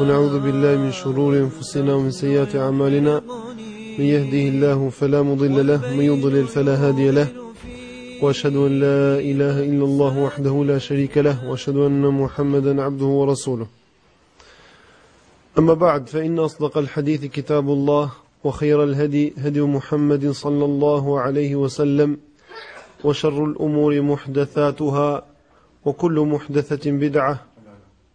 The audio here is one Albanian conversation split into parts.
ونعوذ بالله من شرور أنفسنا ومن سيئات أعمالنا من يهده الله فلا مضل له ومن يضلل فلا هادي له وأشهد أن لا إله إلا الله وحده لا شريك له وأشهد أن محمدا عبده ورسوله أما بعد فإن أصدق الحديث كتاب الله وخير الهدي هدي محمد صلى الله عليه وسلم وشر الأمور محدثاتها وكل محدثة بدعة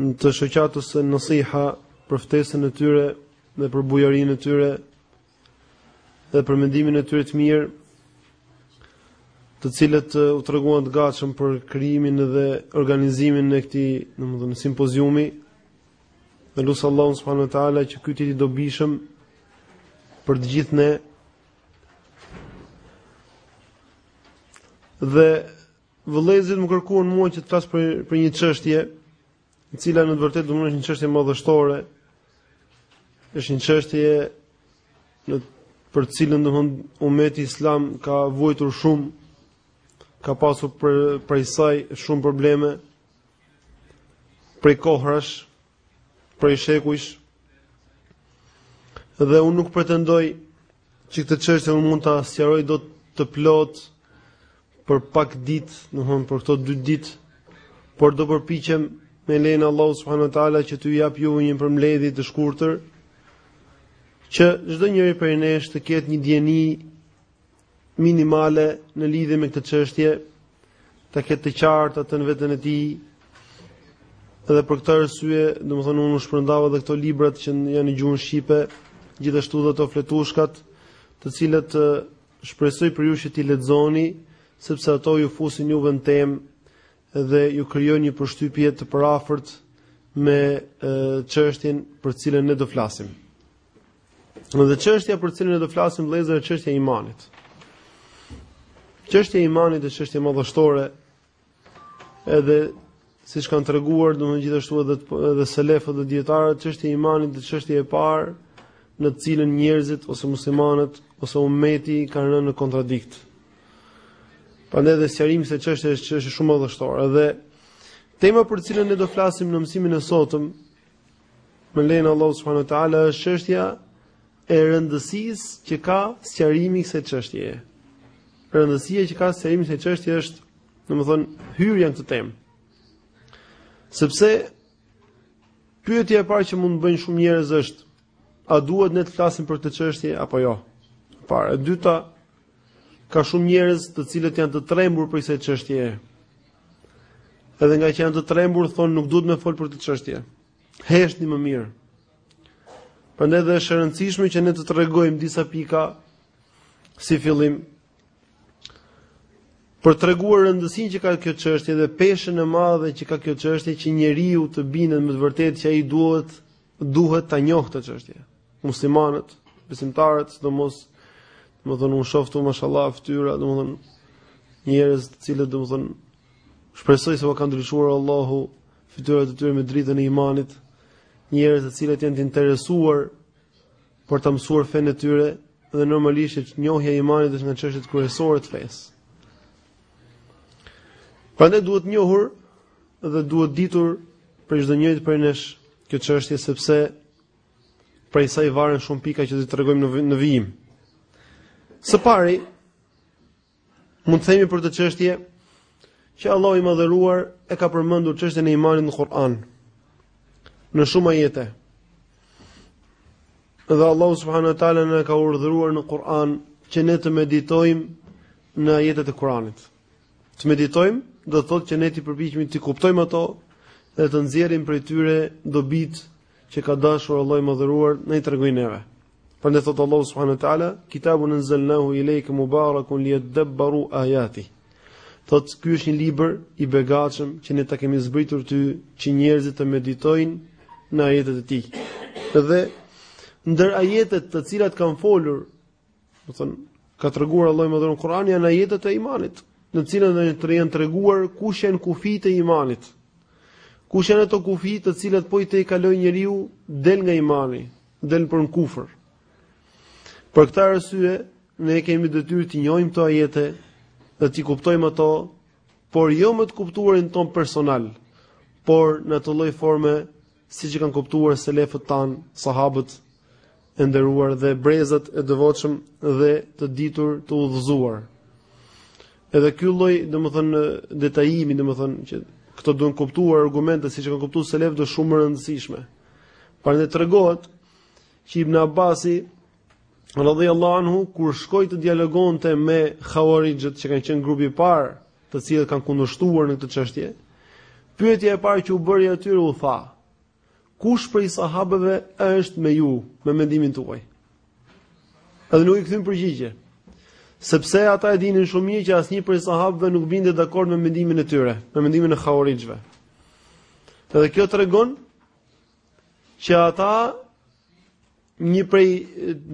në të shoqatës Nasiha për ftesën e tyre dhe për bujarinë e tyre dhe për mendimin e tyre të mirë të cilët u treguan të gatshëm për krijimin dhe organizimin e këtij domethënë simpoziumi dhe e lus Allahun subhanehu ue teala që ky të jetë i dobishëm për të gjithë ne dhe Vëllezërit më kërkuan mua që të flas për për një çështje, e cila në të vërtetë domethënë është një çështje madhështore. Është një çështje për të cilën domethënë umeti islam ka vuajtur shumë, ka pasur prej prej saj shumë probleme prej kohërash, prej shekujsh. Dhe unë nuk pretendoj që këtë çështje unë mund ta sqaroj dot të plot, për pak ditë, domethënë për këto dy ditë, por do përpiqem me lejen e Allahut subhanuhu teala që t'ju jap ju një përmbledhje të shkurtër që çdo njeri prej nesh të ketë një dijeni minimale në lidhje me këtë çështje, të ketë të qartë atë në veten e tij. Dhe për këtë arsye, domethënë unë u shpërndava edhe këto libra që janë në gjuhën shqipe, gjithashtu edhe ato fletushkat, të cilat Shpresoj për ju që t'i lexoni, sepse ato ju fusin juve në temë dhe ju krijojnë një përshtypje të përafërt me çështjen për të cilën ne do flasim. Dhe çështja për të cilën ne do flasim vëllezër është çështja e imanit. Çështja e imanit është çështje madhështore Edhe siç kanë treguar domethënë gjithashtu edhe edhe selefët dhe dietarët çështja e imanit është çështja e parë në të cilën njerëzit ose muslimanët ose ummeti kanë rënë në kontradikt. Prandaj dhe sqarimi i kësaj çështjeje është çështje shumë e vështirë dhe tema për të cilën ne do flasim në mësimin e sotëm me lejen e Allahut subhanahu wa taala është çështja e rëndësisë që ka sqarimi i kësaj çështjeje. Rëndësia që ka sqarimi i kësaj çështje është, domethënë, hyrja në këtë temë. Sepse pyetja e parë që mund të bëjnë shumë njerëz është a duhet ne të flasim për këtë çështje apo jo? E para, e dyta, ka shumë njerëz të cilët janë të trembur për këtë çështje. Edhe ngaqë janë të trembur thonë nuk duhet me fol për këtë çështje. Heshni më mirë. Prandaj dhe është e rëndësishme që ne të tregojmë disa pika si fillim për të treguar rëndësinë që ka kjo çështje dhe peshën e madhe që ka kjo çështje që njeriu të bindet me të vërtetë që ai duhet duhet ta njohë këtë çështje. Muslimanët, besimtarët, sidomos, domethënë unë shoh këtu mashallah fytyra, domethënë njerëz të cilët domethënë shpresoj se u ka ndriçuar Allahu Fytyrat e tyre me dritën e imanit, njerëz të cilët janë të interesuar për të mësuar fenë e tyre dhe normalisht që njohja e imanit është nga çështjet kryesore të fesë. Prandaj duhet njohur dhe duhet ditur për çdo njëri prej nesh kjo çështje sepse prej saj varen shumë pika që do t'i tregojmë ne në vijim. Së pari, Mund të themi për këtë çështje që Allahu i madhëruar e ka përmendur çështjen e imanit në Kur'an. Në shumë ajete. Dhe Allahu subhanahu wa taala na ka urdhëruar në Kur'an që ne të meditojmë në ajetet e Kur'anit. Të meditojmë do të thotë që ne të përpiqemi t'i kuptojmë ato dhe të nxjerrim prej tyre dobitë që ka dashur Allahu i Madhëruar na i tregojë neve. Prandaj thotë Allahu subhanahu wa taala, "Kitabun anzalnahu ilayka mubarakun liyadabbaru ayati." Thotë ky është një libër i begatshëm që ne ta kemi zbritur ty që njerëzit të meditojnë në ajetet e tij. Dhe ndër ajetet të cilat kanë folur Domethënë ka treguar Allahu i madhëruar në Kur'an janë ajetet e imanit, në të cilat janë të janë treguar kush janë kufijtë e imanit. Kush janë ato kufijtë të cilat po i tejkaloi njeriu del nga imani, del për në kufër. Për këtë arsye ne kemi detyrë t'i njohim këto ajete dhe t'i kuptojmë ato, por jo me të kuptuarin tonë personal, por në atë lloj forme siç i kanë kuptuar selefët tanë, sahabët e nderuar dhe brezat e devotshëm dhe të ditur të udhëzuar. Edhe ky lloj, domethënë detajimi, domethënë që këto duhen kuptuar argumentet siç i kanë kuptuar selefët është shumë e rëndësishme. Prandaj tregohet që Ibn Abbasi radhiyallahu anhu kur shkoi të dialogonte me Khawarijët që kanë qenë grupi i parë, të cilët kanë kundërshtuar në këtë çështje, pyetja e parë që u bëri atyre u tha: Kush prej sahabëve është me ju me mendimin tuaj? Edhe nuk i kthyen përgjigje. Sepse ata e dinin shumë mirë që asnjë prej sahabëve nuk binte dakord me mendimin e tyre, me mendimin e Khawarijëve. Edhe kjo tregon që ata një prej,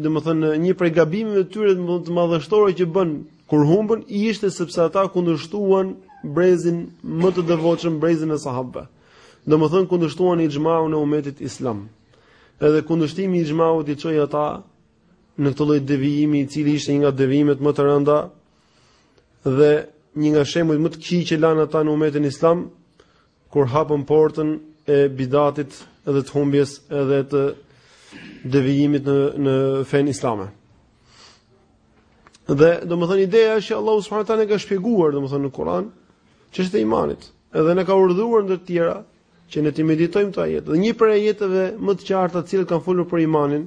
domethënë një prej gabimeve të tyre më madhështore që bënë kur humbën ishte sepse ata kundërshtuan brezin më të devotshëm, brezin e sahabëve. Domethënë kundërshtuan ixhmaun e umetit islam. Edhe kundërshtimi i ixhmaut i çoi ata në këtë lloj devijimi i cili ishte një nga devijimet më të rënda dhe një nga shembujt më të këqij që lanë ata në umetin islam Kur hapën portën e bidatit edhe të humbjes edhe të devijimit në në fen islame. Dhe domethënë ideja është që Allahu subhanahu wa taala ka shpjeguar domethënë në Kur'an çështën e imanit, edhe ne ka urdhëruar ndër të tjera që ne t'i meditojmë këto ajete. Dhe një prej ajeteve më të qarta të cilat kanë folur për imanin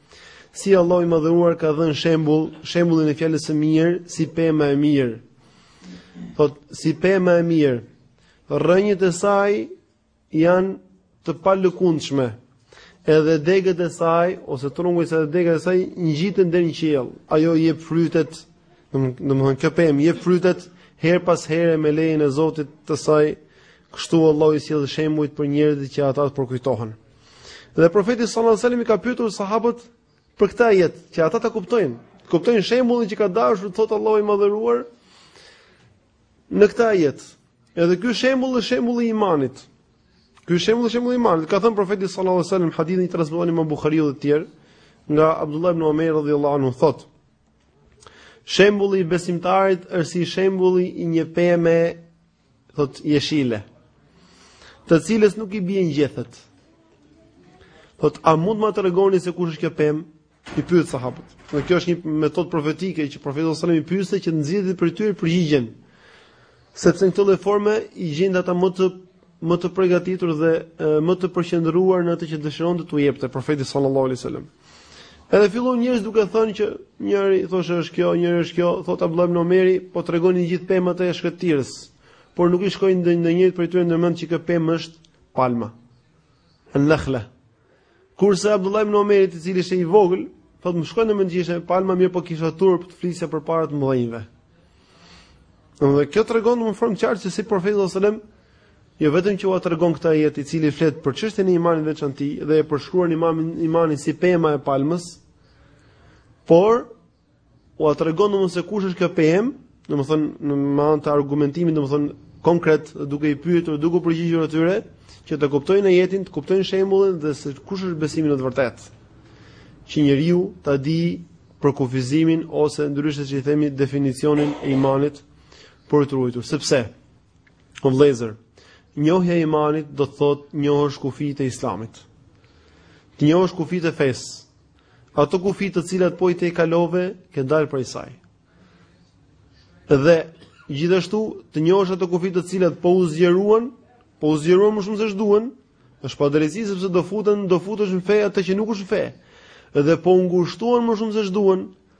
Si Allahu i Madhëruar ka dhënë shembull, shembullin e fjalës së mirë si pema e mirë. Thotë si pema e mirë. Rrënjët e saj janë të palëkundshme. Edhe degët e saj ose trungu i saj dhe degët e saj ngjiten deri në qiell. Ajo i jep frytet, domethënë kjo pemë i jep frytet herë pas here me lejen e Zotit të saj. Kështu Allahu i sjell shembujt për njerëzit që ata të përkujtohen. Dhe profeti sallallahu alajhi wasallam i ka pyetur sahabët për këtë ajet, që ata ta kuptojnë. Të kuptojnë shembullin që ka dashur të thotë Allahu i madhëruar në këtë ajet. Edhe ky shembull është shembulli i imanit. Ky shembull është shembulli i imanit. Ka thënë profeti sallallahu alajhi wasallam hadithin e transmetuar nga Buhariu dhe të tjerë nga Abdullah ibn Umar radhiyallahu anhu thotë: Shembulli i besimtarit është si shembulli i një peme thotë jeshile, të cilës nuk i bien gjethet. Thotë, a mund ma tregoni se kush është kjo pemë? I pyet sahabët. Dhe kjo është një metodë profetike që profeti sallallahu alaihi wasallam i pyeste që të nxirrte prej tyre përgjigjen. Sepse në këtë lloj forme i gjente ata më të më të përgatitur dhe më të përqendruar në atë që dëshironte t'u jepte profeti sallallahu alaihi wasallam. Edhe filluan njerëzit duke thënë që njëri thoshte është kjo, njëri është kjo, thotë Abdullah ibn Omeri, po tregonin gjithë pemët e shkretëtirës, por nuk i shkoi ndonjërit prej tyre ndërmend që kjo pemë është palma. Al-Nakhla. Kurse Abdullah ibn Omeri, i cili ishte i vogël, thotë më shkoi ndërmend që ishte palma, mirëpo kisha turp të flisja përpara të mëdhenjve. Dhe kjo tregon në formë të qartë se si profeti sallallahu alajhi wasallam Jo vetëm që ua tregon këtë ajet i cili flet për çështjen e imanit në veçanti dhe e përshkruan imamin imanin si pema e palmës, por ua tregon domethënë se kush është kjo pemë, domethënë në me anë të argumentimit domethënë konkret, duke i pyetur, duke u përgjigjur atyre që të kuptojnë ajetin, të kuptojnë shembullin dhe se kush është besimi në të vërtetë. Që njeriu ta di përkufizimin ose ndryshe si i themi definicionin e imanit për ta ruajtur, sepse O vëllezër, njohja e imanit do të thotë të njohësh kufijtë e Islamit. Të njohësh kufijtë e fesë. Ato kufij të cilat po i tejkalove, ke dalë prej saj. Dhe gjithashtu të njohësh ato kufij të cilat po u zgjeruan, po u zgjeruan më shumë se ç'duhen, është padrejtësi sepse do futen, do futësh në fe atë që nuk është fe. Dhe po u ngushtuan më shumë se ç'duhen,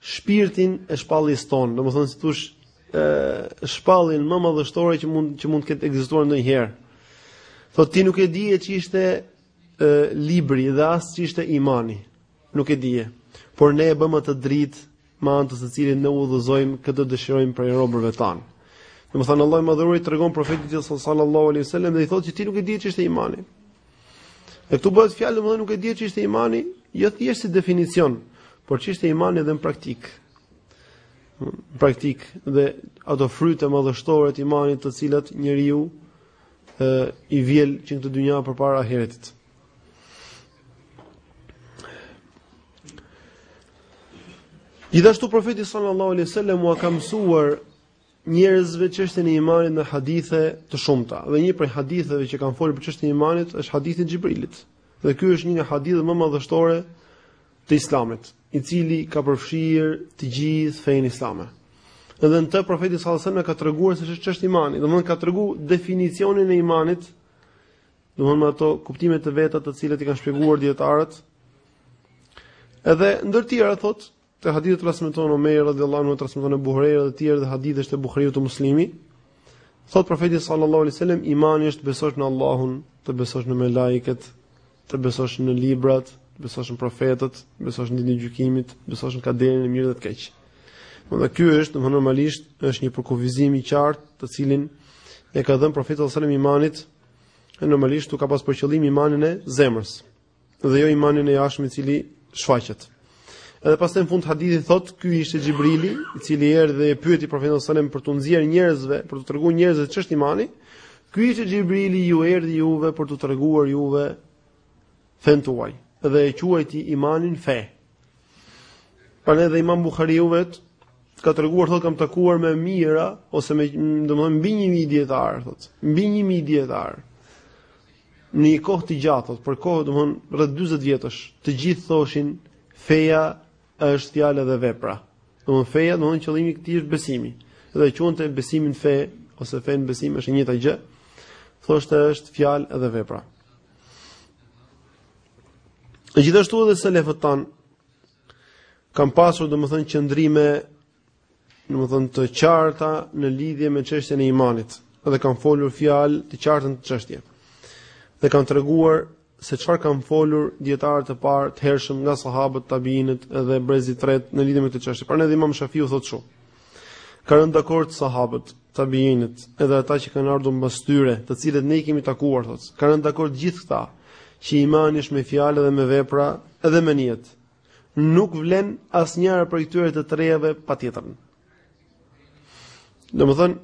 shpirtin e shpalljes sonë, domethënë si thosh ë shpalljen më madhështore që mund që mund të ketë ekzistuar ndonjëherë. Thotë ti nuk e dije ç'ishte libri dhe as ç'ishte imani. Nuk e dije. Por ne e bëmë atë dritë me anë të së cilës ne udhëzojmë kë të dëshirojmë prej robërve tan. Domethënë Allahu i tregon profetit sallallahu alaihi wasallam dhe i thotë që ti nuk e dije ç'ishte imani. E këtu bëhet fjalë domethënë nuk e dije ç'ishte imani, jo thjesht si definicion, por ç'ishte imani edhe në praktik. Praktik dhe ato fryte madhështore të imanit të cilat njeriu ë i vjel që në këtë dynja përpara ahiretit. Gjithashtu profeti sallallahu alaihi wasallam ua ka mësuar njerëzve çështjen e imanit në hadithe të shumta. Dhe një prej haditheve që kanë folur për çështjen e imanit është hadithi i Xhibrilit. Dhe ky është një nga hadithet më madhështore të Islamit, i cili ka përfshirë të gjithë fenë islame. Edhe në të profeti sallallahu alajhi wasallam ka treguar se ç'është çështja e imanit, domthonë ka treguar definicionin e imanit, domthonë me ato kuptime të veta të cilat i kanë shpjeguar dietarët. Edhe ndër të tjera thotë Te hadithi transmeton Omer radhiyallahu anhu transmeton Ebu Hurejra dhe të tjerë dhe hadithi është te Buhariu te Muslimi. Thot profeti sallallahu alaihi wasallam imani është të besosh në Allahun, të besosh në melajket, të besosh në librat, të besosh në profetët, të besosh në ditën e gjykimit, të besosh në kaderin e mirë dhe të keq. Dhe ky është, domthonë normalisht, është një përkufizim i qartë, të cilin e ka dhënë profeti sallallahu alaihi wasallam imanit, e normalisht ka pas për qëllim imanin e zemrës. dhe jo imanin e jashtëm i cili shfaqet. Edhe pastaj në fund hadithi thot, ky ishte Xhibrili, i cili erdhi dhe e pyeti profetin sallallahu alajhi wasallam për të nxjerr njerëzve, për të treguar njerëzve ç'është imani. Ky ishte Xhibrili ju erdhi juve për t'ju treguar juve fen tuaj dhe e quajti imanin fe. Prandaj edhe Imam Buhariu vet ka treguar thotë kam takuar me mijëra ose me domethënë mbi 1000 dietar thotë, mbi 1000 dietar. Në një kohë të gjatë, për kohë domthon rreth 40 vjetësh, të gjithë thoshin feja është fjalë dhe vepra. Domthon feja domthon qëllimi i këtij është besimi. Dhe e quante besimin fe ose fen besim është e njëjta gjë. Thoshte është fjalë dhe vepra. Gjithashtu edhe selefët tan kanë pasur domethënë qëndrime domethënë të qarta në lidhje me çështjen e imanit, dhe kanë folur fjalë të qarta në këtë çështje, dhe kanë treguar se çfarë kanë folur dietarët e parë të hershëm nga sahabët tabiinët dhe brezi i tretë në lidhje me këtë çështje. Prandaj Imam Shafiu thotë kështu. Kanë rënë dakord sahabët tabiinët edhe ata që kanë ardhur mbas tyre, të cilët ne i kemi takuar thotë. Kanë rënë dakord gjithë këta që imani është me fjalë dhe me vepra edhe me nijet. nuk vlen asnjëra prej këtyre të trejave pa tjetrën. Domethënë,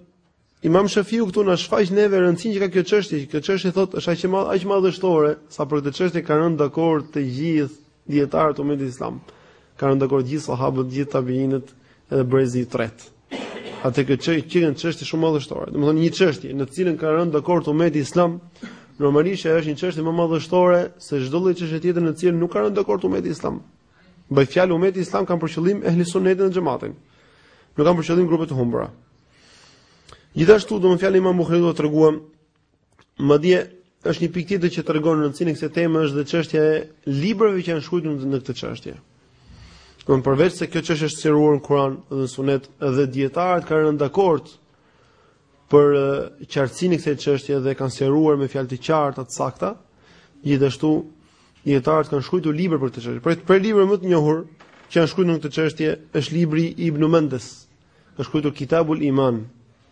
imam Shafiu këtu na shfaq neve rëndësinë që ka kjo çështje, kjo çështje thotë është aq madh, aq madhështore, sa për këtë çështje kanë rënë dakord të gjithë dijetarët e umetit islam, kanë rënë dakord gjithë sahabët, gjithë tabiinët edhe brezi i tretë. Atëherë kjo qenka çështje shumë madhështore. Domethënë një çështje në të cilën ka rënë dakord umeti islam, normalisht ajo është një çështje më madhështore se çdo lloj çështje tjetër në të cilën nuk ka rënë dakord umeti islam. Me fjalën umeti islam kanë për qëllim ehli sunnetin dhe xhematin. Nuk kanë për qëllim grupe të humbura. Gjithashtu do të fjalë Imam Buhariu do të treguam Madje është një pikë tjetër që tregon rëndësinë e kësaj teme është dhe çështja e librave që janë shkruar në këtë çështje. Por përveç se kjo çështje është sqaruar në Kur'an dhe në Sunet dhe dijetarët kanë rënë dakord për qartësinë e kësaj çështje dhe kanë sqaruar me fjalë të qarta të sakta, gjithashtu dijetarët kanë shkruar libra për këtë çështje. Pra prej librave më të njohur që janë shkruar në këtë çështje është libri i Ibn Mendes. Ka shkruar Kitabul Iman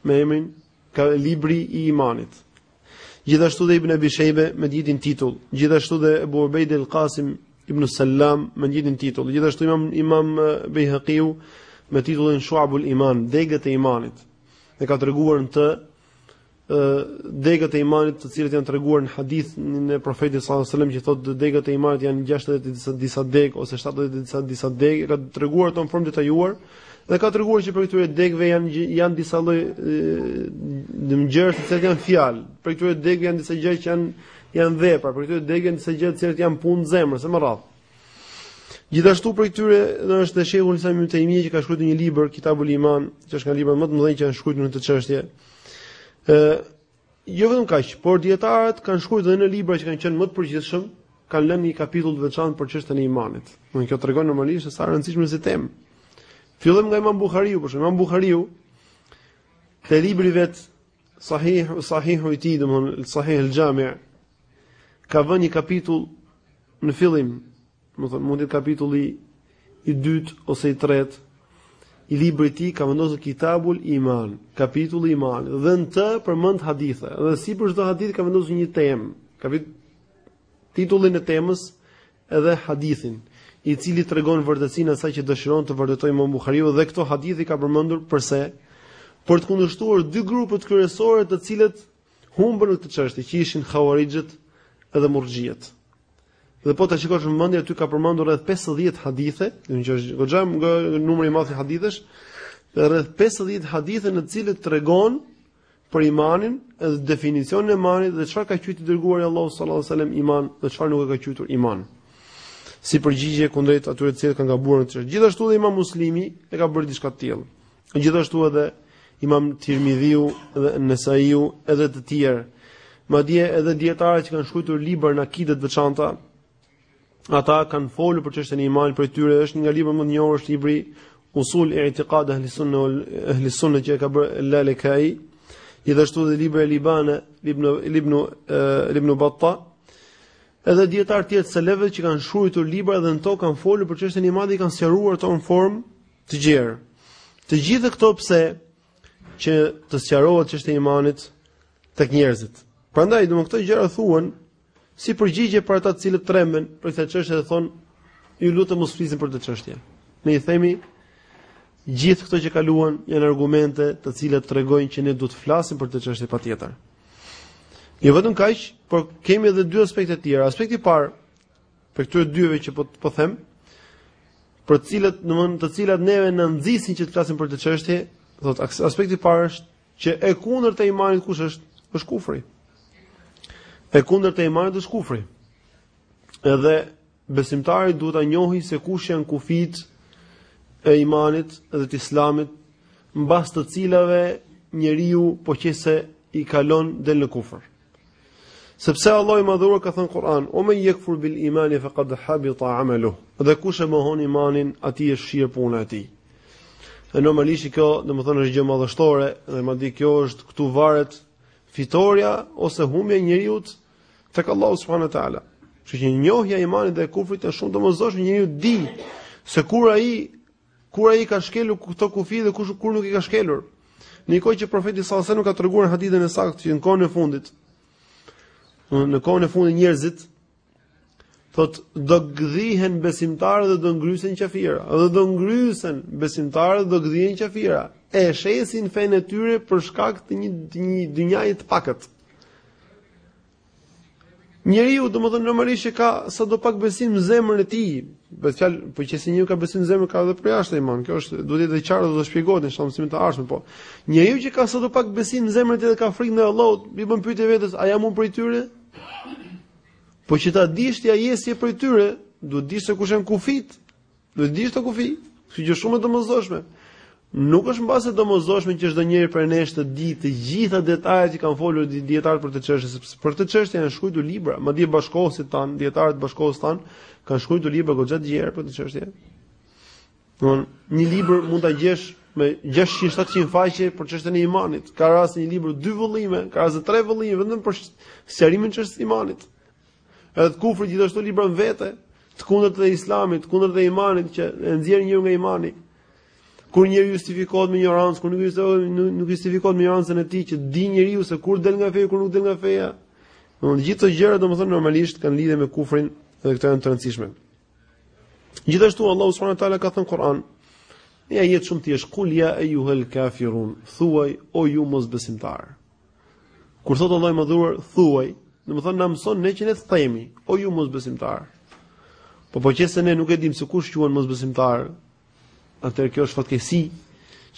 me emrin Ka dhe libri i imanit. Gjithashtu dhe Ibn Abi Shejbe me të njëjtin titull, gjithashtu dhe Abu Ubejd al-Kasim Ibn Salam me të njëjtin titull, gjithashtu Imam Imam Bejhaqiu me titullin Shu'abul Iman, degët e imanit. E ka treguar në të degët e imanit të cilat janë treguar në hadith nga profeti sallallahu alajhi wasallam që thotë degët e imanit janë 60 disa degë ose 70 disa disa degë ka treguar ato në formë të detajuar të Dhe ka treguar që prej këtyre degëve janë janë disa lloj gjëra të cilat janë fjalë. Prej këtyre degëve janë disa gjëra që janë janë vepra, prej këtyre degëve janë disa gjëra të cilat janë punë të zemrës, e me radhë. Gjithashtu prej këtyre është shejhul islam Ibn Tejmije që ka shkruar një libër Kitabul Iman, që është një libër më të mëdhenj që janë shkruar në këtë çështje. Ë Jo vetëm kaq, por dijetarët kanë shkruar edhe në libra që kanë qenë më të përgjithshëm, kanë lënë një kapitull të veçantë për çështjen e imanit. Domethënë kjo tregon normalisht se sa e rëndësishme është kjo temë. Fillojmë nga Imam Buhariu, për shembull Imam Buhariu te libri i vet Sahih Sahihi i tij, domethënë Sahih al-Xhami' ka vënë një kapitull në fillim Domethënë, mundet kapitulli i dytë ose i tretë, i librit të tij ka vendosur kitabul iman, kapitulli i imanit, dhe në të përmend hadithe, dhe sipër çdo hadithi ka vendosur një temë, kapit titullin e temës edhe hadithin, i cili tregon vërtetësinë e asaj që dëshiron të vërtetojë imam Buhariu, dhe këto hadithe i ka përmendur përse, për të kundërshtuar dy grupet kryesore të cilat humbën në këtë çështje që ishin Khawarijët dhe Murxhijet. Dhe po ta shikosh me vëmendje aty ka përmendur rreth 50 hadithe, do të thotë goxha një numër i madh hadithesh, rreth 50 hadithe në të cilët tregon për imanin, edhe definicionin e imanit dhe çfarë ka quajtur i dërguari i Allahut sallallahu alajhi wasallam iman dhe çfarë nuk e ka quajtur iman. Si përgjigje kundrejt atyre të cilët kanë gabuar në këtë çështje. Gjithashtu dhe Imam Muslimi e ka bërë diçka të tillë. Gjithashtu edhe Imam Tirmidhiu dhe Nesaiu edhe të tjerë. Madje edhe dijetarët që kanë shkruar libra në akide të veçanta, ata kanë folur për çështjen e imanit, prej tyre është një nga librat më të njohur është libri Usul e Itiqad ahli sunne wal ahli sunne që ka bërë Lalekai, gjithashtu dhe libri El Ibane Ibn Ibn Ibn Batta. Edhe dijetarë të tjerë selefë që kanë shkruar libra dhe në to kanë folur për çështjen e imanit, e kanë sqaruar atë në formë Të gjerë. Të gjitha këto pse që të sqarohet çështja e imanit tek njerëzit. Prandaj domethënë këto gjëra thuhen si përgjigje për ata të cilët tremben për këtë çështje dhe thonë ju lutem mos flisni për këtë çështje. Ne i themi gjithë këto që kaluan janë argumente të cilat tregojnë që ne duhet të flasim për këtë çështje patjetër. Jo vetëm kaq, por kemi edhe dy aspekte të tjera. Aspekti i parë, Prej këtyre dyve që po po them, për të cilat, domthonë, të cilat neve na nxisin që të flasim për këtë çështje, do të thotë aspekti i parë është që e kundërt e imanit kush është? Është kufri. E kundërt e imanit është kufri. Edhe besimtari duhet ta njohë se kush janë kufijtë e imanit dhe të islamit, mbas të cilave njeriu po qe se i kalon del në kufër. Sepse Allahu i madhëruar ka thënë në Kur'an, ue men jekfur bil imani fekad habita ameluhu, dhe kush e mohon imanin, atij i fshihet puna e tij. E normalisht kjo, domethënë është gjë madhështore, domethënë kjo është këtu varet fitorja ose humbja e njeriut tek Allahu subhanehu ue teala. Kështu që njohja e imanit dhe kufrit është e domosdoshme njeriu ta dijë se kur ai Kur ai i ka shkelur këto kufij dhe kush kur nuk i ka shkelur. Në një kohë që profeti sallallahu alajhi wasallam ka treguar në hadithin e saktë që në kohën e fundit në kohën e fundit njerëzit thotë do gdhihen besimtarë dhe do ngrysen qafira, dhe do ngrysen besimtarë dhe do gdhihen qafira. E shesin fenë e tyre për shkak të një të një dynjaje të pakët. Njeriu domethënë normalisht që ka sado pak besim në zemrën e tij. Për fjalë, po qe se njeriu ka besim në zemër ka edhe përjashta iman. Kjo është duhet të jetë e qartë dhe do shpjegohet në mësimin e ardhshëm, po. Njeriu që ka sado pak besim në zemrën e tij dhe ka frikë ndaj Allahut, i bën pyetje vetes, a jam unë prej tyre? Po që ta dish ti a je ti prej tyre, duhet të dish se kush janë kufijtë. Duhet dish te kufri, kjo gjë shumë e domosdoshme. Nuk është mbase domosdoshme që çdo njeri prej nesh të di të gjitha detajet që kanë folur dietar për këtë çështje, sepse për këtë çështje janë shkruar libra, madje bashkohësit tan, dietarët bashkohës tan kanë shkruar libra goxha të gjerë për këtë çështje. Domethënë, një libër mund ta gjesh me 600-700 faqe për çështën e imanit. Ka raste një libër dy vëllime, ka raste tre vëllime vetëm për sqarimin e çështës së imanit. Edhe te kufri gjithashtu libra më vete, të kundërt të islamit, të kundërt të imanit që e nxjerr njeriun nga imani. Kur njeriu justifikohet me ignorancë, kur nuk justifikohet nuk justifikohet me ignorancën e tij që di njeriu se kur del nga feja, kur nuk del nga feja. Domethënë të gjitha këto gjëra domethënë normalisht kanë lidhje me kufrin dhe këto janë të rëndësishme. Gjithashtu Allahu subhanahu wa taala ka thënë në Kur'an, një ajet shumë thjesht, kul ja ayyuhal kafirun, thuaj o ju mosbesimtar. Kur thotë Allahu i Madhuar, thuaj, domethënë na mëson ne që ne themi, o ju mosbesimtar. Po po qe se ne nuk e dimë se kush quhen mosbesimtar, atëherë kjo është fatkeqësi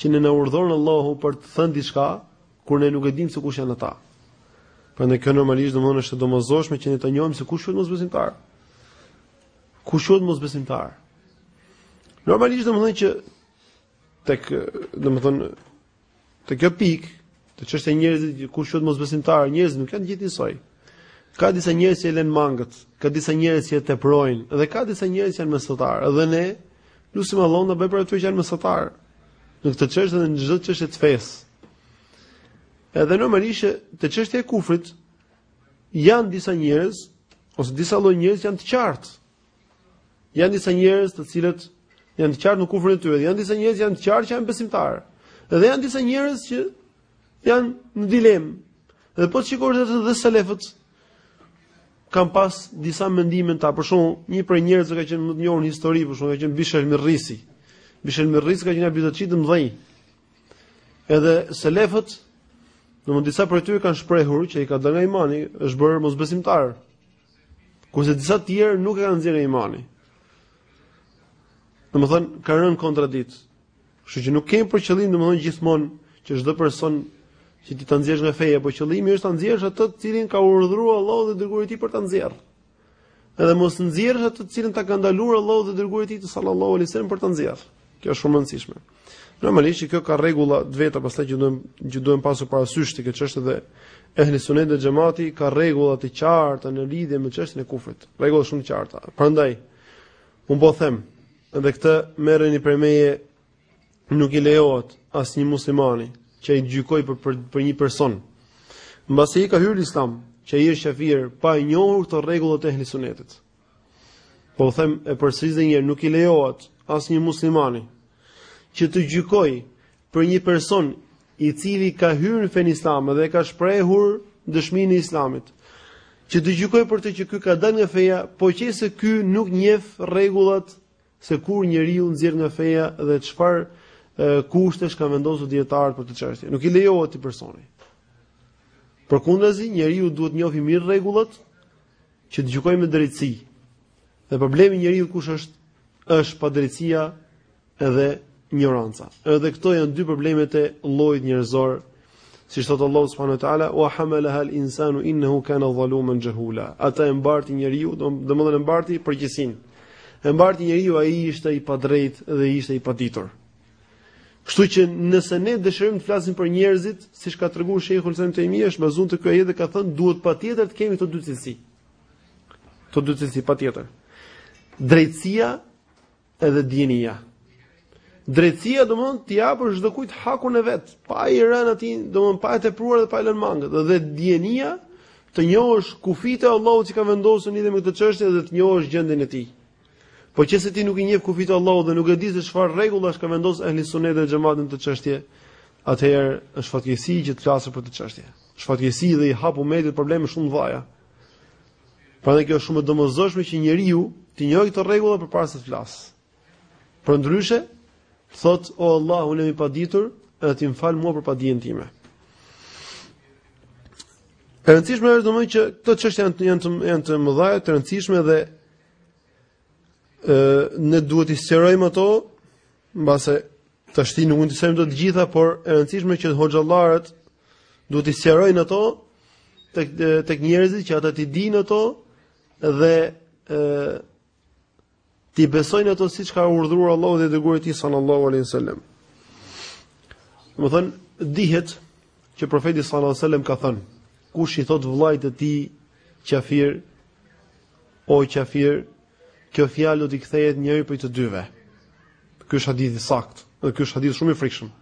që ne na urdhon Allahu për të thënë diçka kur ne nuk e dimë se kush janë ata. Prandaj kjo normalisht domthonë është e domosdoshme që ne të njohim se kush quhet mosbesimtar. Kush quhet mosbesimtar? Normalisht domthonë që Tek, domethënë, tek kjo pikë, te çështja e njerëzit që kush quhet mosbesimtar, njerëzit nuk janë gjithë njësoj. Ka disa njerëz që lënë mangët, ka disa njerëz që teprojnë dhe ka disa njerëz që janë mesatar. Dhe ne lusim Allahun të na bëjë prej atyre që janë mesatar. Në këtë çështë dhe në çdo çështë të fesë. Edhe normalisht te çështja e kufrit janë disa njerëz ose disa lloj njerëz janë të qartë, Janë disa njerëz të cilët janë të qartë në kufrin e tyre, janë disa njerëz janë të qartë që janë besimtarë. Dhe janë disa njerëz që janë në dilemë. Dhe po shikosh edhe dhe selefët kanë pas disa mendime të ta, për shembull një prej njerëzve që ka qenë më të njohur në histori, për shembull ka qenë Bishr el-Merisi. Bishr el-Merisi ka qenë nga bidatçinjtë e mëdhenj. Edhe selefët, domthonë disa prej tyre kanë shprehur që ai ka dalë nga imani, është bërë mosbesimtar. Kurse disa të tjerë nuk e kanë nxjerrë nga imani. Domethën ka rënë në kontradikt. Kështu që nuk kemi për qëllim domethën gjithmonë që çdo person që ti ta nxjerrësh nga feja, por qëllimi është ta nxjerrësh atë të cilin të ka urdhëruar Allahu dhe dërguari i tij për ta nxjerrë. Edhe mos nxjerrësh atë të cilin ta ka ndaluar Allahu dhe dërguari i tij sallallahu alaihi wasallam për ta nxjerrë. Kjo është shumë e rëndësishme. Normalisht që kjo ka rregulla të veta, pastaj që duhen që duhen pasur parasysh tek kjo çështë dhe ehli suneti dhe xhamati ka rregulla të qarta në lidhje me çështën e kufrit. Rregulla shumë të qarta. Prandaj un po them, edhe këtë merreni prej meje nuk i lejohet asnjë muslimani që ai të gjykoj për, për për një person. Mbasi ai ka hyrë në Islam, që ai është kafir pa i njohur këto rregulla të ehli sunetit. Po them e përsëris edhe një herë, nuk i lejohet asnjë muslimani që të gjykoj për një person i cili ka hyrë në fenë islame dhe ka shprehur dëshminë e islamit, që të gjykoj për të që ky ka dalë nga feja, po qe se ky nuk njef rregullat se kur njeriu nxirret nga feja dhe çfarë kushtesh kanë vendosur dijetarët për këtë çështje. Nuk i lejohet atij personi. Përkundrazi, njeriu duhet të njohë mirë rregullat që të gjykojë me drejtësi. Dhe problemi i njeriut kush është? Është padrejtësia edhe Injoranca. Edhe këto janë dy problemet e llojit njerëzor, siç thotë Allahu subhanahu wa taala, "Wa hamalaha al-insanu innahu kana zaluman jahula." Atë e mbarti njeriu, domethënë e mbarti përgjegjësinë. E mbarti njeriu ai ishte i padrejtë dhe ishte i paditur. Kështu që nëse ne dëshirojmë të flasim për njerëzit, siç ka treguar Sheikhul Islam Ibn Tejmije, është bazuar te ky ajet dhe ka thënë duhet patjetër të kemi këto dy cilësi. Këto dy cilësi patjetër. Drejtësia Edhe dijenia. Drejtësia domethënë t'i japësh çdokujt hakun e vet, pa i rënë atij, domethënë pa e tepruar dhe pa lënë mangët. Dhe dijenia të njohësh kufijtë e Allahut që ka vendosur në lidhje me këtë çështje dhe të njohësh gjendjen e tij. Po qe se ti nuk i njeh kufijtë e Allahut dhe nuk e di se çfarë rregullash ka vendosur ehli sunneti dhe xhemati në këtë çështje, atëherë është fatkeqësi që të flasësh për këtë çështje. Është fatkeqësi dhe i hap umetit probleme shumë të mëdha. Prandaj kjo është shumë e domosdoshme që njeriu të njohë këto rregulla përpara se të flasë. Përndryshe, thot o Allah, unë jam i paditur, edhe ti më fal mua për padijen time. E rëndësishme është domethënë që këto çështje janë janë të janë të mëdha, të rëndësishme dhe ë ne duhet t'i sqarojmë ato Mbase tashti nuk mund t'i sqarojmë të gjitha, por e rëndësishme që hoxhallarët duhet t'i sqarojnë ato tek tek njerëzit që ata t'i dinë ato dhe ë t'i besojnë ato siç ka urdhëruar Allahu dhe i dërguari i tij sallallahu alaihi wasallam. Domethënë dihet që profeti sallallahu alaihi wasallam ka thënë kush i thot vëllait të tij qafir o qafir Kjo fjalë do t'i kthehet njërit prej të dyve. Ky është hadith i saktë, dhe ky është hadith shumë i frikshëm.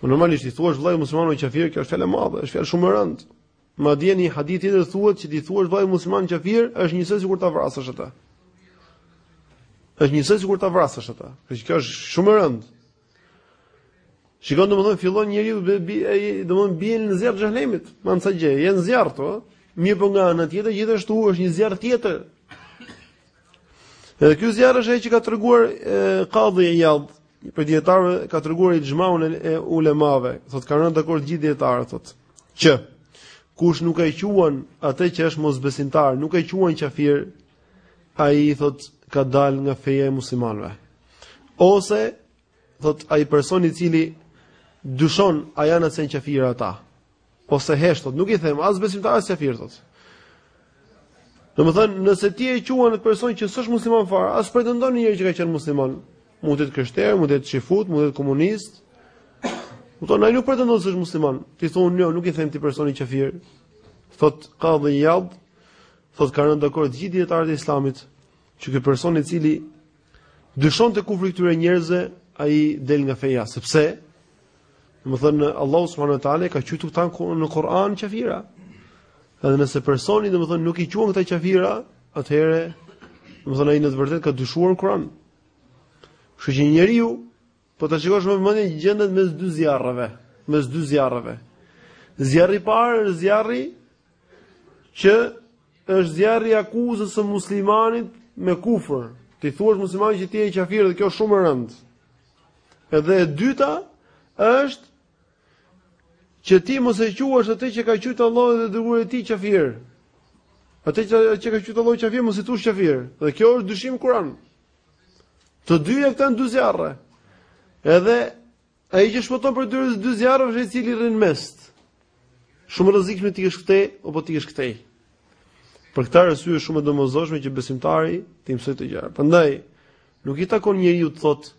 Po normalisht t'i thuash vëllait musliman qafir, kjo është fjalë e madhe, është fjalë shumë e rëndë. Madje në një hadith tjetër thuhet që t'i thuash vëllait musliman qafir është njësoj sikur ta vrasësh atë. Është njësoj sikur ta vrasësh atë. Kjo është shumë e rëndë. Shikon domethënë fillon njeriu domethënë bie në zjarr xhehenemit, më sa gjë, je në zjarr to, mirë po nga ana tjetër gjithashtu është një zjarr tjetër. Edhe ky zjarr është ai që ka treguar Kadi Ijad, prej dijetarëve ka treguar ixhmaun e ulemave, thotë kanë rënë dakord gjithë dijetarët thotë që kush nuk e quan atë që është mosbesimtar, nuk e quan qafir, ai thot ka dal nga feja e muslimanëve. Ose thot ai person i cili dyshon a janë ata qafira ata. Ose hesht, thot, nuk i them as besimtar as qafir thot. Domethën nëse ti e quan atë person që s'është musliman fare, as pretendon njëherë që ka qenë musliman, mund të jetë krishter, mund të jetë çifut, mund të jetë komunist. Domethën nuk pretendon se është musliman. Ti thon jo, nuk i them ktij personi qafir. Thot Kadi Ijad, thot kanë rënë dakord gjithë dijetarët e Islamit që ky person i cili Dyshon te kufri i këtyre njerëzve, ai del nga feja, sepse domethënë Allahu subhanahu wa taala i ka qujt këta në Kur'an qafira. Edhe nëse personi domethënë nuk i quan këta qafira, atëherë domethënë ai në të vërtetë ka dyshuar në Kur'an. Kështu që njeriu Po ta shikosh me vëmendje gjendet mes dy zjarreve, mes dy zjarreve. Zjarri i parë është zjarri që është zjarri i akuzës së muslimanit me kufër. T'i thuash muslimanit që ti je kafir dhe kjo është shumë e rëndë. Edhe e dyta është që të mos e quash atë që ka qujt Allahu dhe i dërguari i tij kafir. Atë që që ka qujt Allahu kafir mos i thuash kafir. Dhe kjo është dyshim në Kur'an. Të dyja këta janë dy zjarre. Edhe ai që shpëton prej tyre dy zjarre është ai i cili rrin në mes. Shumë rrezikshme të jesh këtej apo të jesh këtej. Për këtë arsye është shumë e domosdoshme që besimtari t'i mësojë kto gjëra. Prandaj nuk i takon njeriut të thotë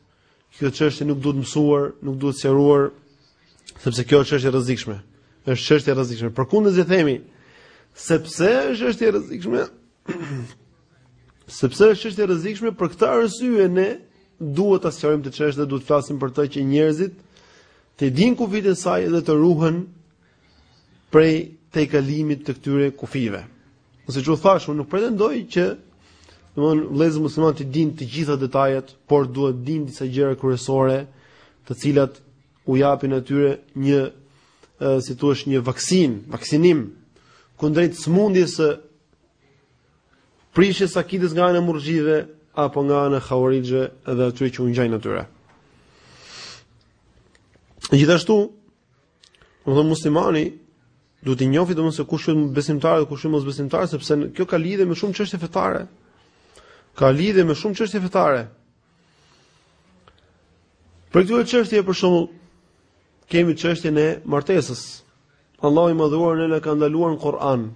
Kjo çështje nuk duhet mësuar, nuk duhet sqaruar, sepse kjo është çështje e rrezikshme. Është çështje e rrezikshme. Përkundrazi themi, sepse është çështje e rrezikshme, sepse është çështje e rrezikshme, për këtë arsye ne duhet ta sqarojmë kët çështje dhe duhet të flasim për të që njerëzit t'i dinë kufijtë e saj dhe të ruhen prej tejkalimit të këtyre kufijve. Ose siç ju thashë, unë nuk pretendoj që domethënë vëllezërit muslimanë t'i din të gjitha detajet, por duhet të din disa gjëra kryesore të cilat u japin atyre një, e, si të thuash një vaksin, vaksinim, kundrejt sëmundjes së prishjes së akides nga ana e murxhive, apo nga ana e hauarixhëve dhe atyre që u ngjajnë atyre. Gjithashtu, Domethënë muslimani duhet të njohë domosë se kush është besimtar dhe kush është mosbesimtar sepse kjo ka lidhje me shumë çështje fetare. Ka lidhje me shumë çështje fetare. Për këtë çështje për shembull kemi çështjen e martesës. Allahu i madhuar ne na ka ndaluar në Kur'an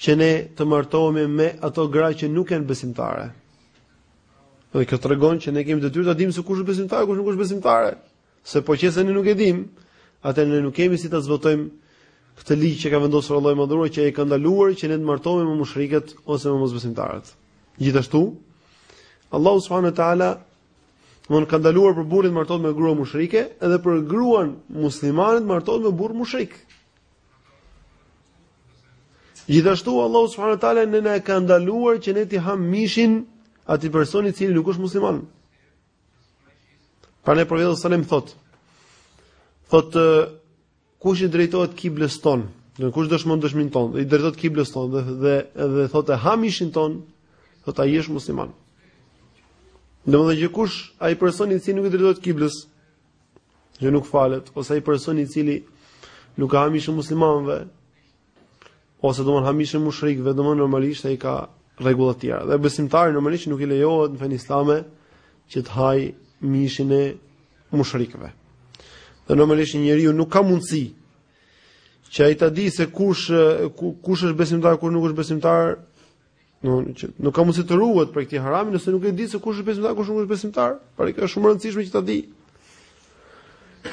që ne të martohemi me ato gra që nuk janë besimtare. Dhe kjo tregon që ne kemi detyrë ta dimë se kush është besimtar, kush nuk është besimtar. Se po qëse ne nuk e dimë, atëherë ne nuk kemi si ta zbatojmë këtë ligj që ka vendosur Allahu i Madhëruar që e ka ndaluar që ne të martohemi me mushrikët ose me mosbesimtarët. Gjithashtu, Allahu subhanahu wa taala domethënë ka ndaluar për burrin të martohet me grua mushrike dhe për gruan muslimane të martohet me burrë mushrik. Gjithashtu Allahu subhanahu wa taala ne na ka ndaluar që ne të hamë mishin e atij personi i cili nuk është musliman. Prandaj profeti alejhi selam thot, thot, kush i drejtohet kiblës ton, dhe kush dëshmon dëshmin ton, dhe i drejtohet kiblës ton, dhe, dhe, dhe thot e ha mishin ton, thot ai është musliman. Domethënë që kush, ai personi i cili nuk i drejtohet kiblës, që nuk falet, ose ai personi i cili nuk e ha mishin e muslimanve, ose domthon ha mishin e mushrikëve, domthon normalisht ai ka rregulla të tjera. Dhe besimtari normalisht nuk i lejohet në fenë islame që të hajë mishin e mushrikëve. Dhe normalisht njeriu nuk ka mundësi që ai ta dijë se kush kush është besimtar, kush nuk është besimtar, domthon nuk ka mundësi të ruhet prej këtij harami nëse nuk e di se kush është besimtar, kush nuk është besimtar. Pra kjo është shumë e rëndësishme që ta dijë.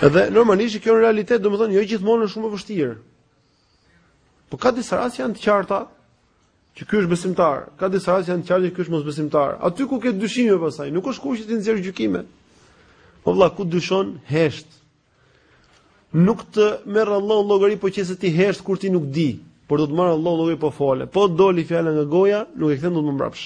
Edhe normalisht kjo në realitet domthon jo gjithmonë është shumë e vështirë. Po ka disa raste janë të qarta që ky është besimtar, ka disa raste janë të qarta që ky është mosbesimtar. Aty ku ke dyshime pastaj, nuk është kusht që të nxjerrësh gjykime. Po vëlla ku dyshon, hesht. Nuk të merr Allahu llogari po qe se ti hesht kur ti nuk di, por do të marr Allahu llogari po fole. Po doli fjala nga goja, nuk e kthen dot më mbrapsh.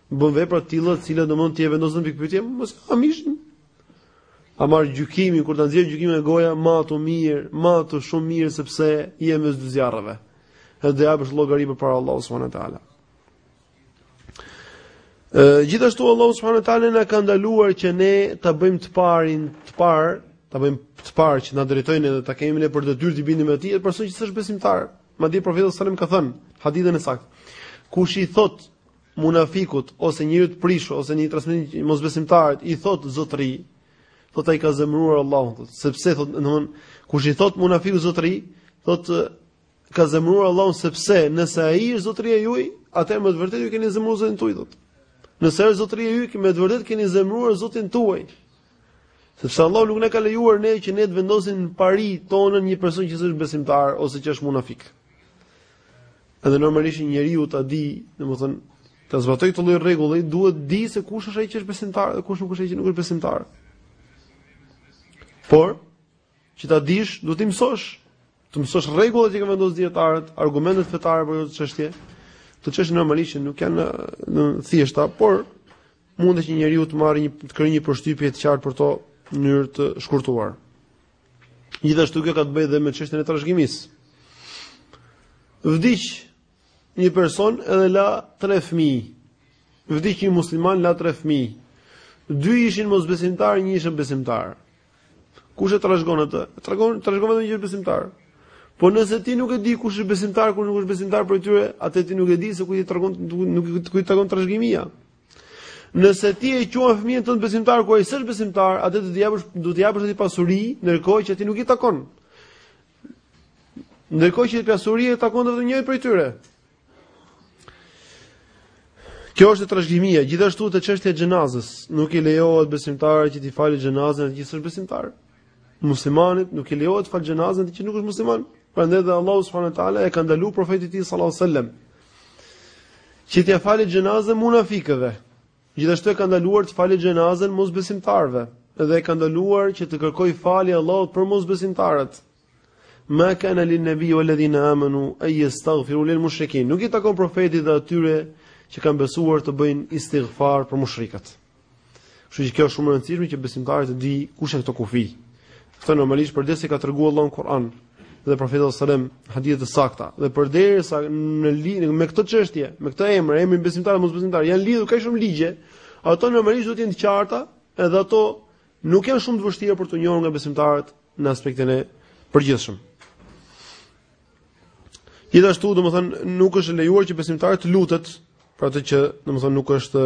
bën vepra të tilla, të cilat domon ti e vendosin në pikpyetje, mos ja ha mishin. Ama gjykimin kur ta nxjerrësh gjykimin nga goja, mate mirë, mate shumë mirë sepse je mes dy zjarreve. Edhe do japësh llogari përpara Allahut subhanahu wa taala. Ë gjithashtu Allahu subhanahu wa taala na ka ndaluar që ne ta bëjmë të parin, të parë, ta bëjmë të parë që na drejton edhe ta kemi ne për detyrë t'i bindemi atij personi që s'është besimtar. Madje profeti sallallahu alajhi wasallam ka thënë, hadithin e saktë. Kush i thotë munafikut ose njeriut të prishur ose në një transmetim mosbesimtarit i thot zotëri, thot ai ka zemëruar Allahun, thot, sepse thot, domthon, kush i thot munafikut zotëri, thot ka zemëruar Allahun sepse nëse ai është zotëria juaj, atëherë me të vërtetë ju keni zemëruar Zotin tuaj, thot. Nëse ai është zotëria juaj, me të vërtetë keni zemëruar Zotin tuaj. Sepse Allahu nuk na ka lejuar ne që ne të vendosim në parinë tonë një person që s'është besimtar ose që është munafik. Edhe normalisht që njeriu ta dijë, domethënë, ta zbatojë këtë lloj rregulli, duhet të dijë se kush është ai që është besimtar dhe kush nuk është ai që nuk është besimtar. Por që ta dish, duhet të mësosh, të mësosh rregullat që kanë vendosur dijetarët, argumentet fetare për këtë çështje. Këto çështje normalisht që nuk janë të thjeshta, por mundet që njeriu të marrë një të krijojë një përshtypje të qartë për to në mënyrë të shkurtuar. Gjithashtu kjo ka të bëjë dhe me çështjen e trashëgimisë. Vdiq një person edhe la tre fëmijë. Vdiq një musliman la tre fëmijë. Dy ishin mosbesimtarë, një ishte besimtar. Kush e trashëgon atë? E trashëgon, trashëgon vetëm një besimtar. Po nëse ti nuk e di kush është besimtar, kush nuk është besimtar prej tyre, atëherë ti nuk e di se kujt i takon kujt i takon trashëgimia. Nëse ti e quan fëmijën tënd besimtar kur ai s'është besimtar, atëherë do t'i japësh do t'i japësh atij pasuri, ndërkohë që atij nuk i takon. Ndërkohë që pasuria i takon vetëm njërit prej tyre. Kjo është trashëgimia, gjithashtu te çështja e xhenazës, nuk i lejohet besimtarit që t'i falë xhenazën atij që s'është besimtar. muslimanit nuk i lejohet të falë xhenazën atij që nuk është musliman. Prandaj dhe Allahu subhanahu wa taala e ka ndaluar profetin e tij sallallahu alajhi wasallam që t'ia falë xhenazën munafikëve. Gjithashtu e ka ndaluar të falë xhenazën mosbesimtarëve dhe e ka ndaluar që të kërkojë falje Allahut për mosbesimtarët. Ma kana lin nabi wal ladina amanu ay yastaghfiru lil mushrikin. Nuk i takon profetit dhe atyre që kanë besuar të bëjnë istighfar për mushrikët. Kështu që kjo është shumë e rëndësishme që besimtari të dijë kush janë këto kufij. Këto normalisht përderisa i ka treguar Allahu në Kur'an dhe profeti sallallahu alajhi wasallam në hadithe të sakta. Dhe përderisa në lidhje me këtë çështje, me këtë emër, emri besimtar apo mosbesimtar, janë lidhur kaq shumë ligje, ato normalisht duhet të jenë të qarta, edhe ato nuk janë shumë të vështira për t'u njohur nga besimtarët në aspektin e përgjithshëm. Gjithashtu, domethënë, nuk është lejuar që besimtari të lutet për atë që, domethënë, nuk është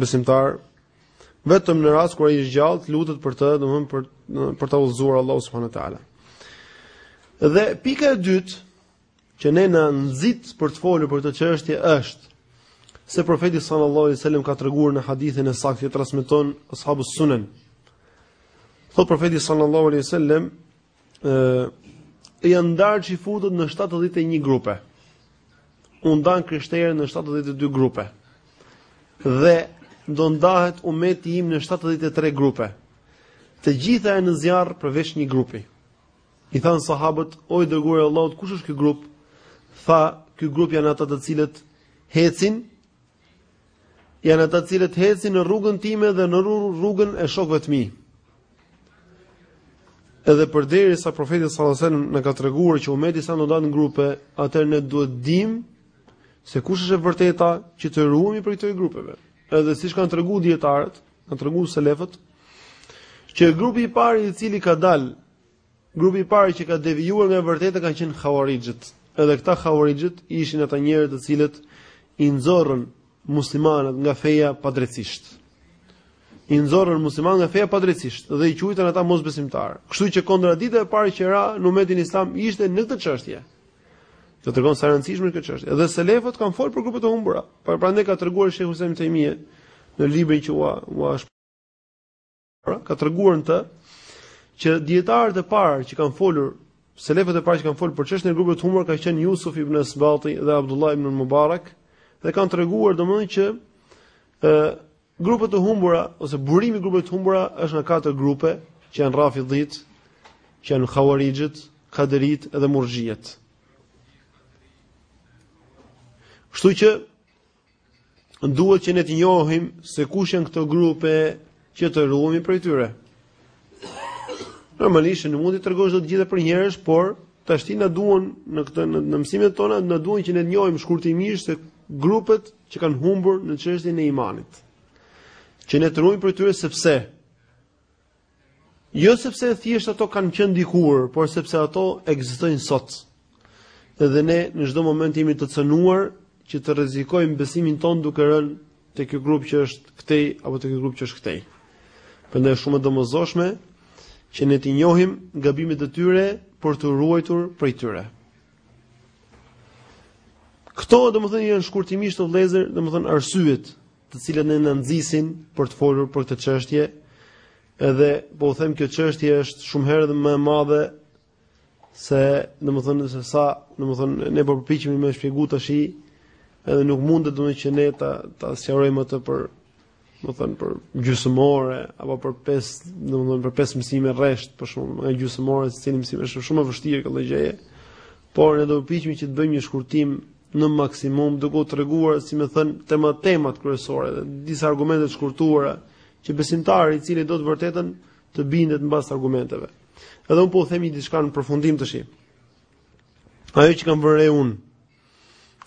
besimtar, vetëm në rast kur ai është gjallë, të lutet për të, domethënë, për, për ta udhëzuar Allahu subhanahu wa taala. Dhe pika e dytë, që ne na nxit për të folë për këtë çështje, është, se profeti sallallahu alaihi wasallam ka treguar në hadithin e saktë që transmeton ashabu sunen. Thot profeti sallallahu alaihi wasallam ë janë ndarë çifutët në 71 grupe. U ndanë krishterët në 72 grupe. Dhe do ndahet umeti im në 73 grupe. Të gjitha janë në zjarr përveç një grupi. I thanë sahabët, o i dërguar i Allahut, kush është ky grup? Tha, ky grup janë ata të cilët hecin Janë ata të cilët ecin në rrugën time dhe në rrugën e shokëve të mi. Edhe përderisa profeti sallallahu alajhi wasallam na ka treguar që umeti është nda në grupe, atëherë ne duhet të dimë se kush është e vërteta që të ruhemi prej këtyre grupeve. Edhe siç kanë treguar dijetarët, kanë treguar selefët, që grupi i parë i cili ka dalë Grupi i parë që ka devijuar nga e vërteta kanë qenë Hauarixhët. Edhe këta Hauarixhët ishin ata njerëz të cilët i nxorrën muslimanët nga feja padrejtësisht. I nxorrën muslimanët nga feja padrejtësisht dhe i quajtën ata mosbesimtarë. Kështu që kontradikta e parë që ra në umetin islam ishte në këtë çështje. Kjo tregon sa e rëndësishme është kjo çështje. Edhe selefët kanë folur për grupe të humbura. Pra prandaj ka treguar Shejhul Islam Ibn Tejmije në librin që ua ua Pra, ka treguar në të, që dijetarët e parë që kanë folur, selefët e parë që kanë folur për çështjen e grupeve të humbura, ka qenë Jusuf ibn Esbati dhe Abdullah ibn Mubarak, dhe kanë treguar domethënë që e, grupet të humbura, ose burimi i grupeve të humbura, është në katër grupe, që janë rafidhit, që janë hauarixhët, kaderit edhe murxhiet. Kështu që, duhet që ne të njohim se kush janë këto grupe që të ruhemi prej tyre. Normalisht nuk mund t'i tregosh dot të gjitha përnjëherësh, por tashti na duan në këtë në, në mësimet tona na duan që ne të njohim shkurtimisht se grupet që kanë humbur në çështjen e imanit. Që ne të ruhemi prej tyre sepse Jo sepse thjesht ato kanë qenë dikur, por sepse ato ekzistojnë sot. Edhe ne në çdo moment jemi të cënuar që të rrezikojmë besimin tonë duke rënë te ky grup që është këtej apo te ky grup që është këtej. Prandaj është shumë e domosdoshme që ne t'i njohim gabimet e tyre për t'u ruajtur prej tyre. Këto domethënë janë shkurtimisht, o vëllezër, domethënë arsyet të cilat ne na nxisin për të folur për këtë çështje. Edhe po u them kjo çështje është shumë herë më e madhe se domethënë se sa domethënë ne po përpiqemi me shpjegu tashi edhe nuk mundet domethënë që ne ta ta sqarojmë atë për domethënë për gjysmë ore apo për pesë domethënë për pesë mësime rresht për shembull nga gjysmë ore secilin mësim është shumë e vështirë këtë gjëje. Por ne do përpiqemi që të bëjmë një shkurtim në maksimum duke u treguar, si me thën, tema temat kryesore dhe disa argumente të shkurtuara që besimtari i cili do të vërtetën të bindet mbas argumenteve. Edhe un po u them një diçka në përfundim të shim. Ajo që kam vënë re un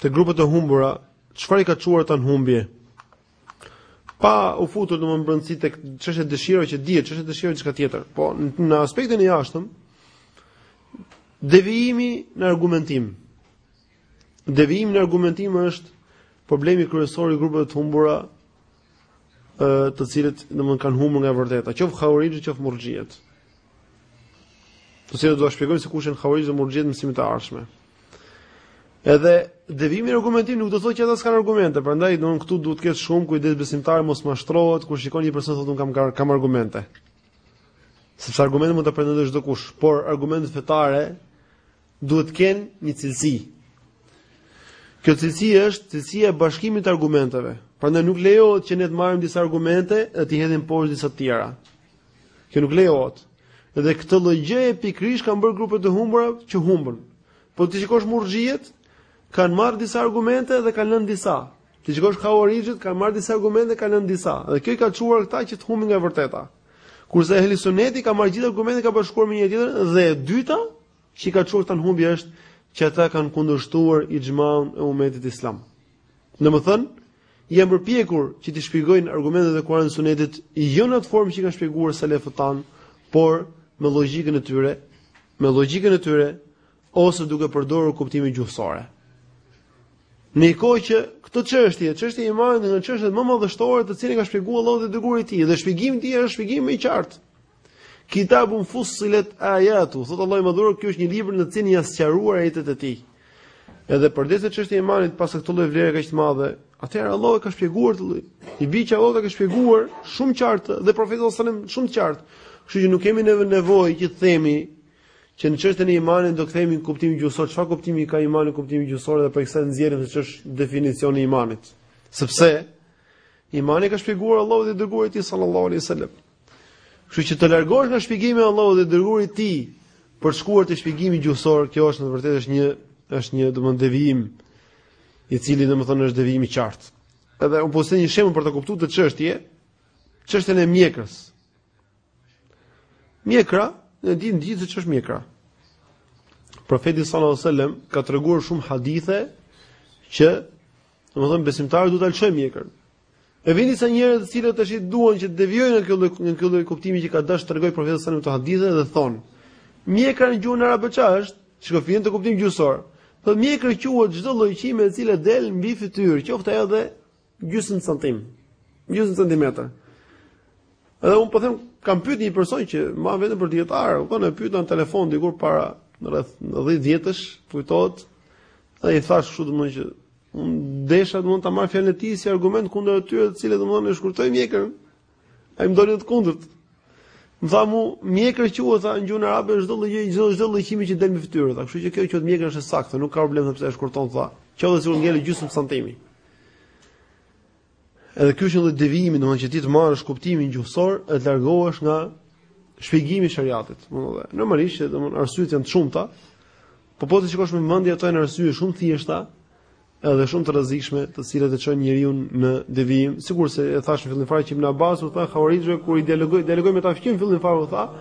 te grupet e humbura, çfarë i ka çuar ata në humbje? Pa u futur domethënë në brendësi tek çështja e dëshirave që dihet, çështja e dëshirave diçka tjetër. Po në aspektin e jashtëm devijimi në argumentim. Devijimi në argumentim është problemi kryesor i grupeve të humbura të cilat domethënë kanë humbur nga e vërteta, qoftë hauarixhët, qoftë murxhiet. Të cilët do të shpjegojmë se kush janë hauarixhët dhe murxhiet në mësimet e ardhshme. Edhe devijimi në argumentim nuk do thotë që ata s'kanë argumente, prandaj domethënë këtu duhet të ketë shumë kujdes besimtari mos mashtrohet kur shikon një person thotë un kam kam argumente. Sepse argumente mund ta pretendojë çdokush, por argumentet fetare duhet të kenë një cilësi. Kjo cilësi është cilësia e bashkimit të argumenteve. Prandaj nuk lejohet që ne të marrim disa argumente e t'i hedhim poshtë disa të tjera. Kjo nuk lejohet. Dhe këtë lloj gjëje pikërisht kanë bërë grupet e humbura që humbën. Po t'i shikosh murxhiet, kanë marrë disa argumente dhe kanë lënë disa. T'i shikosh hauarixhët, kanë marrë disa argumente dhe kanë lënë disa. Dhe kjo i ka çuar këta që të humbin nga e vërteta. Kurse ehli suneti ka marrë gjithë argumentet i ka bashkuar me njëra-tjetrën dhe e dyta Që i ka çuar këta në humbje është që ata kanë kundërshtuar ixhmaun e umetit islam. Domethënë, janë përpjekur që t'i shpjegojnë argumentet e Kuranit dhe Sunetit jo në atë formë që i kanë shpjeguar selefët tan, por me logjikën e tyre, me logjikën e tyre ose duke përdorur kuptime gjuhësore. Në një kohë që këto çështje, çështja e imanit është nga çështjet më madhështore të cilën e ka shpjeguar Allahu dhe i dërguari i tij, dhe shpjegimi i tij është shpjegimi më i qartë. Kitabun fussilet ayatu, thot Allahu i madhëruar, ky është një libër në të cilin janë sqaruar ajetet e tij. Edhe përderisa çështja e imanit paska këtë lloj vlere kaq të madhe, atëherë Allahu e ka shpjeguar të lloj. I bie që Allahu e ka shpjeguar shumë qartë dhe profeti sallallahu alajhi wasallam shumë qartë. Kështu që nuk kemi nevojë që të themi që në çështën e imanit do kthehemi në kuptimin gjuhësor, çfarë kuptimi ka imani në kuptimin gjuhësor dhe prej kësaj nxjerrim se ç'është definicioni i imanit. Sepse imanin e ka shpjeguar Allahu dhe i dërguari i tij sallallahu alajhi wasallam. Kështu që të largohesh nga shpjegimi i Allahut dhe i të dërguarit të tij për të shkuar te shpjegimi gjuhësor, kjo është në të vërtetë është një është një domthon devijim i cili domthon është devijim i qartë. Edhe un po sjell një shembull për të kuptuar këtë çështje, çështën e mjekrës. Mjekra, ne e dimë të gjithë se ç'është mjekra. Profeti sallallahu alajhi wasallam ka treguar shumë hadithe që Domethënë besimtarët duhet ta lëshojnë mjekrën. E vini sa njerëz të cilët tash duan që të devijojnë nga ky nga ky lloj kuptimi që ka dash të tregojë profeti sallallahu alajhi wasallam te hadithi dhe thon. Mjekra në gjuhën arabe çfarë është? Shiko vjen te kuptimi gjuhësor. Po mjekër quhet çdo lloj qime e cila del mbi fytyrë, qoftë ajo edhe gjysmë santim. Gjysmë santimetër. Edhe un po them kam pyetur një person që mban veten për dietar, domethënë e pyeta në telefon dikur para rreth 10 vjetësh, kujtohet Dhe i thashë kështu domethënë që unë desha domethënë ta marr fjalën e tij si argument kundër atyre të cilët domethënë e shkurtojnë mjekrën. Ai më doli te e kundërta. Më tha mu, mjekër quhet tha në gjuhën arabe çdo lloj gjë, çdo lloj qimje që del në fytyrë, tha. Kështu që kjo quhet mjekër është e saktë, nuk ka problem se pse e shkurton tha. Qoftë se i ngel gjysmë santimi. Edhe ky është një devijim, domethënë që ti të marrësh kuptimin gjuhësor e të largohesh nga shpjegimi i shariatit. Domethënë, normalisht që domethënë arsyet janë të shumta. Po po të shikosh me mendje ato janë arsye shumë të thjeshta, edhe shumë të rrezikshme, të cilat e çojnë njeriun në devijim, sikurse e thashë në fillim fare që Ibn Abbas u tha havarixhëve kur i dialogoi, dialogoi me ta që në fillim fare u tha,